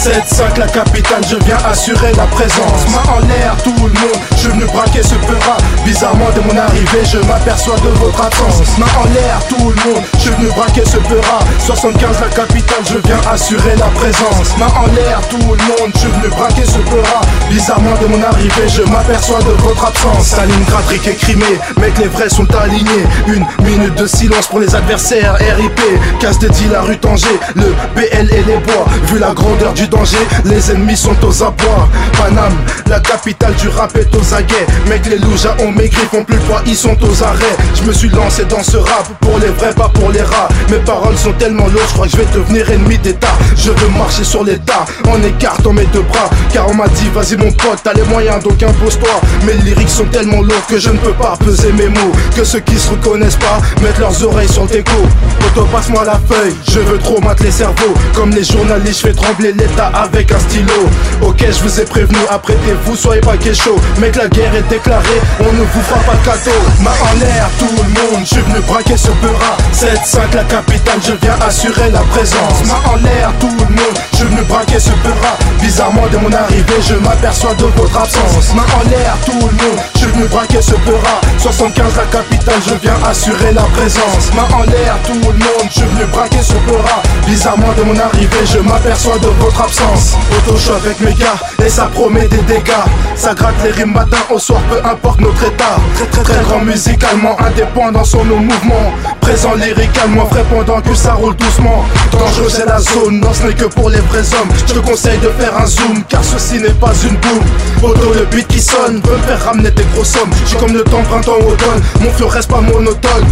7-5 la capitale, je viens assurer la présence. Main en l'air, tout le monde, je venu braquer ce peura Bizarrement de mon arrivée, je m'aperçois de votre absence. Main en l'air, tout le monde, je venu braquer ce peura 75 la capitale, je viens assurer la présence. Main en l'air, tout le monde, je venu braquer ce peura Bizarrement de mon arrivée, je m'aperçois de votre absence. Stalingrad, Rick et Crimée, mec les vrais sont alignés. Une minute de silence pour les adversaires, RIP Casse de la rue le BL et les bois. Vu la grandeur du les ennemis sont aux abois. Paname, la capitale du rap est aux aguets. Mec, les loujas ont maigri, font plus poids, ils sont aux arrêts. Je me suis lancé dans ce rap pour les vrais, pas pour les rats. Mes paroles sont tellement lourdes, je crois que je vais devenir ennemi d'État. Je veux marcher sur l'État en écartant mes deux bras. Car on m'a dit, vas-y mon pote, t'as les moyens, donc impose-toi. Mes lyriques sont tellement lourds que je ne peux pas peser mes mots. Que ceux qui se reconnaissent pas mettent leurs oreilles sur le déco. Poto, passe-moi la feuille, je veux trop mate les cerveaux Comme les journalistes, je fais trembler l'état avec un stylo. Ok, je vous ai prévenu, apprêtez-vous, soyez pas chaud Mec, la guerre est déclarée, on ne vous fera pas de cadeau. Main en l'air, tout le monde, je suis venu braquer ce peura 7-5 la capitale, je viens assurer la présence. Main en l'air, tout le monde, je suis venu braquer ce peura Bizarrement, dès mon arrivée, je m'aperçois de votre absence. Main en l'air, tout le monde, je suis venu braquer ce peura 75 la capitale, je viens assurer la présence. Main en l'air, tout le monde, je suis venu braquer ce peura Bizarrement de mon arrivée je m'aperçois de votre absence. Auto show avec mes gars et ça promet des dégâts. Ça gratte les rimes matin au soir peu importe notre état. Très très très grand musicalement indépendant sur nos mouvements. Présent lyricalement frais pendant que ça roule doucement. Dangereux c'est la zone, non ce n'est que pour les vrais hommes. Je te conseille de faire un zoom car ceci n'est pas une boom Auto le beat qui sonne veut me faire ramener des grosses sommes. J'suis comme le temps printemps automne, mon flow reste pas monotone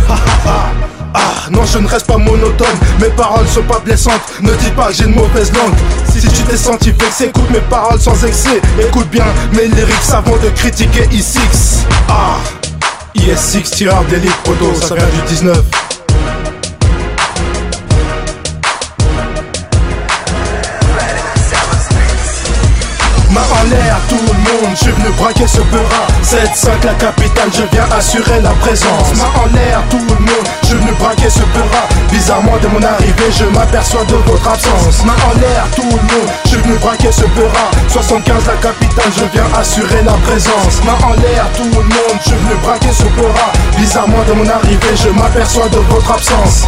ah non je ne reste pas monotone. Mes paroles sont pas blessantes. Ne dis pas j'ai une mauvaise langue. Si tu t'es senti vexé Écoute mes paroles sans excès. Écoute bien mes lyrics avant de critiquer I6 Ah IS6 tireur d'élite Poto ça vient du 19 Main en le monde, je venu braquer ce beurre 7-5 la capitale, je viens assurer la présence. Main en l'air, tout le monde, je venu braquer ce beurre Bizarrement de mon arrivée, je m'aperçois de votre absence. Main en l'air, tout le monde, je venu braquer ce beurre 75 la capitale, je viens assurer la présence. Main en l'air, tout le monde, je venu braquer ce beurre Bizarrement de mon arrivée, je m'aperçois de votre absence